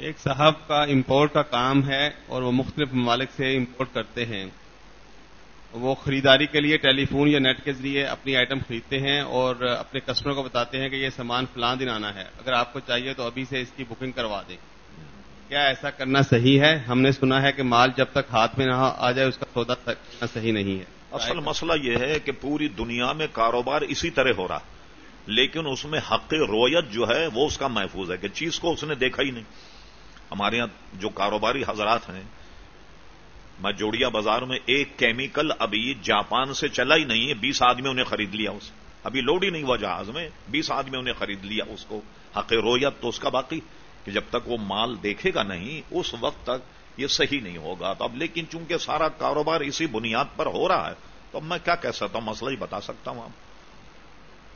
ایک صاحب کا امپورٹ کا کام ہے اور وہ مختلف ممالک سے امپورٹ کرتے ہیں۔ وہ خریداری کے لیے ٹیلی فون یا نیٹ کے ذریعے اپنی آئٹم خریدتے ہیں اور اپنے کسٹمر کو بتاتے ہیں کہ یہ سامان فلاں دن آنا ہے۔ اگر آپ کو چاہیے تو ابھی سے اس کی بکنگ کروا دیں۔ کیا ایسا کرنا صحیح ہے؟ ہم نے سنا ہے کہ مال جب تک ہاتھ میں نہ آ جائے اس کا سودا کرنا صحیح نہیں ہے۔ اصل مسئلہ یہ ہے کہ پوری دنیا میں کاروبار اسی طرح ہو رہا، لیکن اس میں حق رویت جو ہے وہ اس کا محفوظ ہے کہ چیز کو اس نے دیکھا ہی نہیں۔ ہمارے یہاں جو کاروباری حضرات ہیں، میں جوڑیا بازار میں ایک کیمیکل ابھی جاپان سے چلا ہی نہیں ہے، بیس آدمیوں نے خرید لیا اسے ابھی لوڈ ہی نہیں ہوا جہاز میں، بیس آدمیوں نے خرید لیا اس کو۔ حق رویت تو اس کا باقی کہ جب تک وہ مال دیکھے گا نہیں، اس وقت تک یہ صحیح نہیں ہوگا۔ تو اب لیکن چونکہ سارا کاروبار اسی بنیاد پر ہو رہا ہے، تو اب میں کیا کہہ سکتا ہوں؟ مسئلہ ہی بتا سکتا ہوں آپ